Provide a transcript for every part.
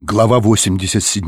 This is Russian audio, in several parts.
Глава 87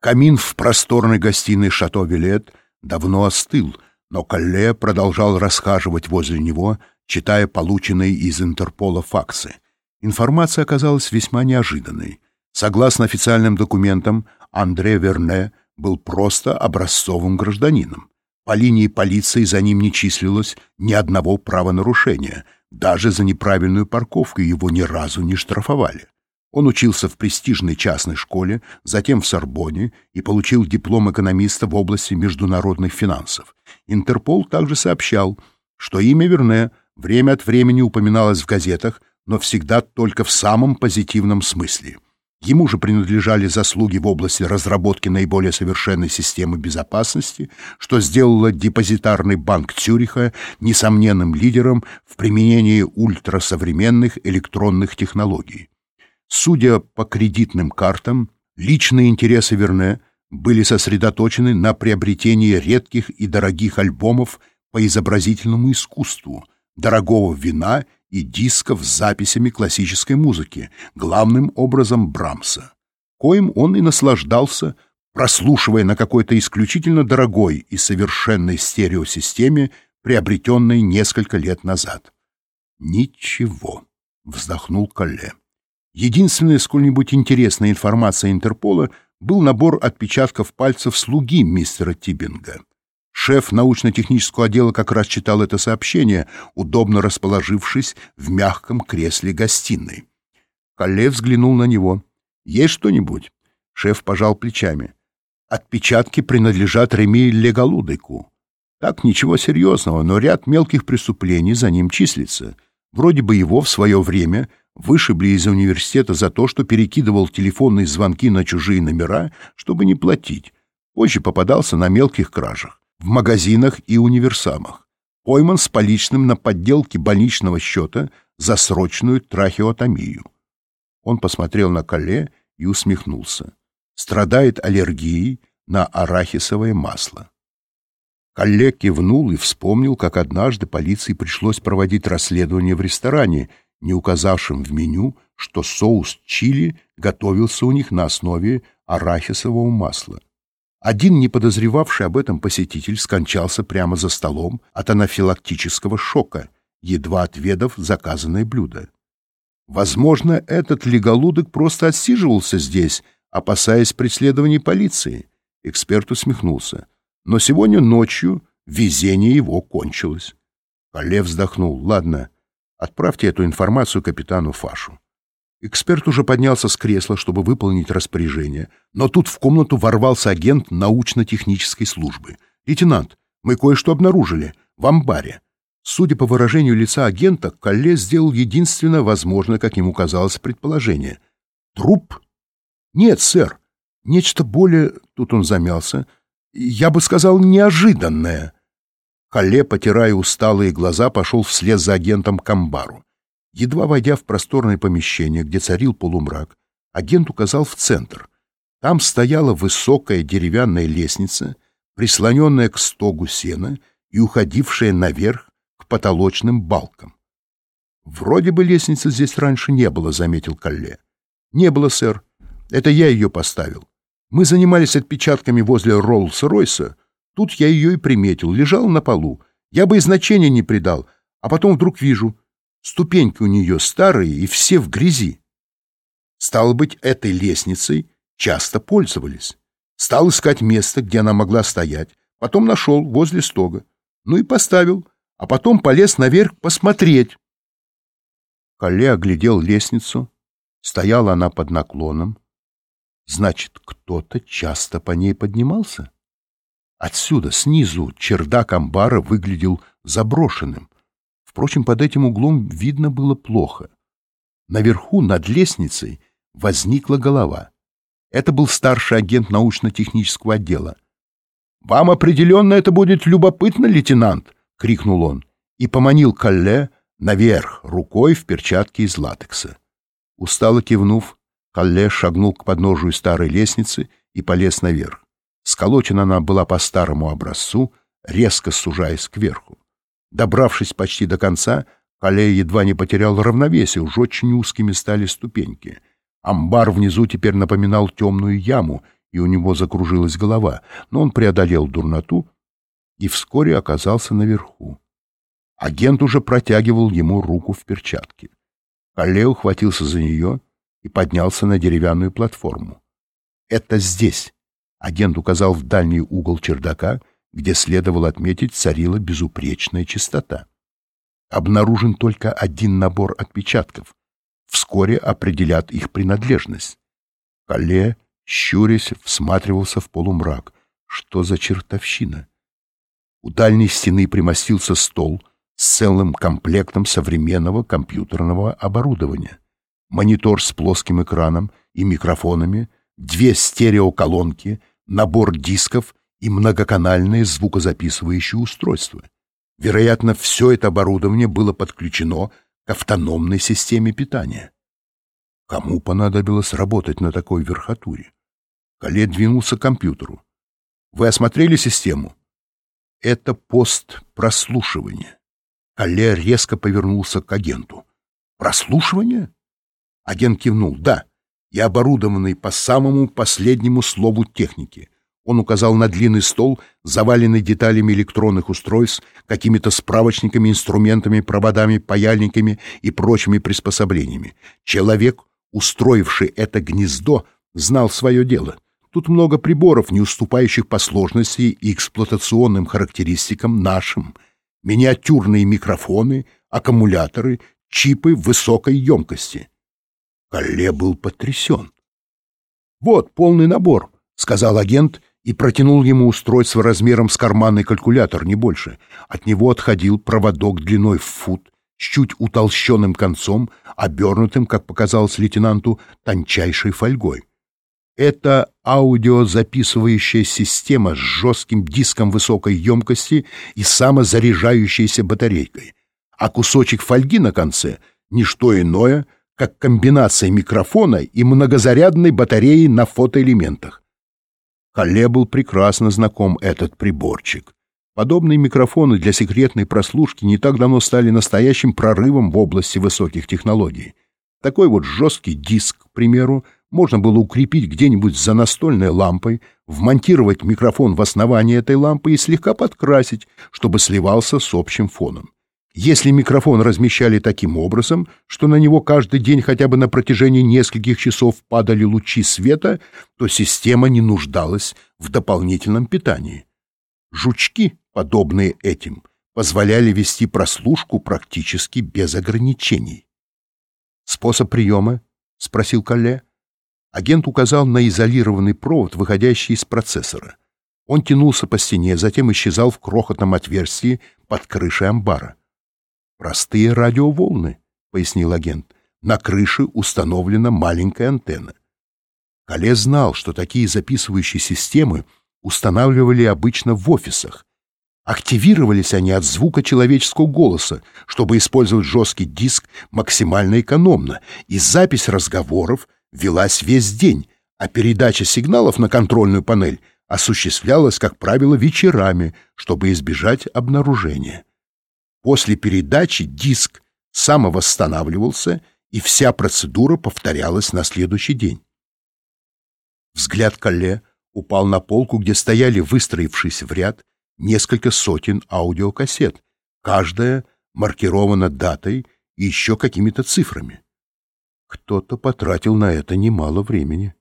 Камин в просторной гостиной «Шато Вилет» давно остыл, но Калле продолжал расхаживать возле него, читая полученные из Интерпола факсы. Информация оказалась весьма неожиданной. Согласно официальным документам, Андре Верне был просто образцовым гражданином. По линии полиции за ним не числилось ни одного правонарушения — даже за неправильную парковку его ни разу не штрафовали. Он учился в престижной частной школе, затем в Сорбоне и получил диплом экономиста в области международных финансов. Интерпол также сообщал, что имя Верне время от времени упоминалось в газетах, но всегда только в самом позитивном смысле. Ему же принадлежали заслуги в области разработки наиболее совершенной системы безопасности, что сделало депозитарный банк Цюриха несомненным лидером в применении ультрасовременных электронных технологий. Судя по кредитным картам, личные интересы Верне были сосредоточены на приобретении редких и дорогих альбомов по изобразительному искусству, дорогого вина и дисков с записями классической музыки, главным образом Брамса, коим он и наслаждался, прослушивая на какой-то исключительно дорогой и совершенной стереосистеме, приобретенной несколько лет назад. «Ничего», — вздохнул Колле. Единственная сколь-нибудь интересная информация Интерпола был набор отпечатков пальцев слуги мистера Тибинга. Шеф научно-технического отдела как раз читал это сообщение, удобно расположившись в мягком кресле гостиной. Калле взглянул на него. «Есть что-нибудь?» Шеф пожал плечами. «Отпечатки принадлежат Реми Легалудыку. Так, ничего серьезного, но ряд мелких преступлений за ним числится. Вроде бы его в свое время вышибли из университета за то, что перекидывал телефонные звонки на чужие номера, чтобы не платить. Позже попадался на мелких кражах в магазинах и универсамах. Пойман с поличным на подделке больничного счета за срочную трахеотомию. Он посмотрел на Кале и усмехнулся. Страдает аллергией на арахисовое масло. Калле кивнул и вспомнил, как однажды полиции пришлось проводить расследование в ресторане, не указавшем в меню, что соус чили готовился у них на основе арахисового масла. Один не подозревавший об этом посетитель скончался прямо за столом от анафилактического шока, едва отведав заказанное блюдо. Возможно, этот леголудок просто отсиживался здесь, опасаясь преследований полиции. Эксперт усмехнулся. Но сегодня ночью везение его кончилось. Кале вздохнул. «Ладно, отправьте эту информацию капитану Фашу. Эксперт уже поднялся с кресла, чтобы выполнить распоряжение, но тут в комнату ворвался агент научно-технической службы. «Лейтенант, мы кое-что обнаружили. В амбаре». Судя по выражению лица агента, Калле сделал единственное возможное, как ему казалось, предположение. «Труп?» «Нет, сэр. Нечто более...» Тут он замялся. «Я бы сказал, неожиданное». Калле, потирая усталые глаза, пошел вслед за агентом к амбару. Едва войдя в просторное помещение, где царил полумрак, агент указал в центр. Там стояла высокая деревянная лестница, прислоненная к стогу сена и уходившая наверх к потолочным балкам. «Вроде бы лестницы здесь раньше не было», — заметил Калле. «Не было, сэр. Это я ее поставил. Мы занимались отпечатками возле Роллс-Ройса. Тут я ее и приметил. Лежала на полу. Я бы и значения не придал. А потом вдруг вижу — Ступеньки у нее старые и все в грязи. Стало быть, этой лестницей часто пользовались. Стал искать место, где она могла стоять, потом нашел возле стога. Ну и поставил, а потом полез наверх посмотреть. Калле оглядел лестницу. Стояла она под наклоном. Значит, кто-то часто по ней поднимался? Отсюда, снизу, чердак амбара выглядел заброшенным. Впрочем, под этим углом видно было плохо. Наверху, над лестницей, возникла голова. Это был старший агент научно-технического отдела. «Вам определенно это будет любопытно, лейтенант!» — крикнул он и поманил Калле наверх рукой в перчатке из латекса. Устало кивнув, Калле шагнул к подножию старой лестницы и полез наверх. Сколочена она была по старому образцу, резко сужаясь кверху. Добравшись почти до конца, Кале едва не потерял равновесие, уж очень узкими стали ступеньки. Амбар внизу теперь напоминал темную яму, и у него закружилась голова, но он преодолел дурноту и вскоре оказался наверху. Агент уже протягивал ему руку в перчатке. Кале ухватился за нее и поднялся на деревянную платформу. «Это здесь!» — агент указал в дальний угол чердака, где следовало отметить царила безупречная чистота. Обнаружен только один набор отпечатков. Вскоре определят их принадлежность. Кале, щурясь, всматривался в полумрак. Что за чертовщина? У дальней стены примостился стол с целым комплектом современного компьютерного оборудования. Монитор с плоским экраном и микрофонами, две стереоколонки, набор дисков и многоканальное звукозаписывающее устройство. Вероятно, все это оборудование было подключено к автономной системе питания. Кому понадобилось работать на такой верхотуре? Кале двинулся к компьютеру. Вы осмотрели систему? Это пост прослушивания. Кале резко повернулся к агенту. Прослушивание? Агент кивнул. Да, и оборудованный по самому последнему слову техники. Он указал на длинный стол, заваленный деталями электронных устройств, какими-то справочниками, инструментами, проводами, паяльниками и прочими приспособлениями. Человек, устроивший это гнездо, знал свое дело. Тут много приборов, не уступающих по сложности и эксплуатационным характеристикам нашим. Миниатюрные микрофоны, аккумуляторы, чипы высокой емкости. Калле был потрясен. «Вот полный набор», — сказал агент и протянул ему устройство размером с карманный калькулятор, не больше. От него отходил проводок длиной в фут, с чуть утолщенным концом, обернутым, как показалось лейтенанту, тончайшей фольгой. Это аудиозаписывающая система с жестким диском высокой емкости и самозаряжающейся батарейкой, а кусочек фольги на конце — ничто иное, как комбинация микрофона и многозарядной батареи на фотоэлементах. Халле был прекрасно знаком этот приборчик. Подобные микрофоны для секретной прослушки не так давно стали настоящим прорывом в области высоких технологий. Такой вот жесткий диск, к примеру, можно было укрепить где-нибудь за настольной лампой, вмонтировать микрофон в основание этой лампы и слегка подкрасить, чтобы сливался с общим фоном. Если микрофон размещали таким образом, что на него каждый день хотя бы на протяжении нескольких часов падали лучи света, то система не нуждалась в дополнительном питании. Жучки, подобные этим, позволяли вести прослушку практически без ограничений. «Способ приема?» — спросил Калле. Агент указал на изолированный провод, выходящий из процессора. Он тянулся по стене, затем исчезал в крохотном отверстии под крышей амбара. «Простые радиоволны», — пояснил агент. «На крыше установлена маленькая антенна». Кале знал, что такие записывающие системы устанавливали обычно в офисах. Активировались они от звука человеческого голоса, чтобы использовать жесткий диск максимально экономно, и запись разговоров велась весь день, а передача сигналов на контрольную панель осуществлялась, как правило, вечерами, чтобы избежать обнаружения. После передачи диск самовосстанавливался, и вся процедура повторялась на следующий день. Взгляд Калле упал на полку, где стояли, выстроившись в ряд, несколько сотен аудиокассет, каждая маркирована датой и еще какими-то цифрами. Кто-то потратил на это немало времени.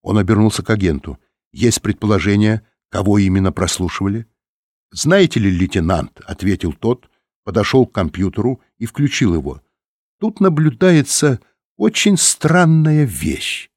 Он обернулся к агенту. Есть предположение, кого именно прослушивали? «Знаете ли, лейтенант», — ответил тот, подошел к компьютеру и включил его. Тут наблюдается очень странная вещь.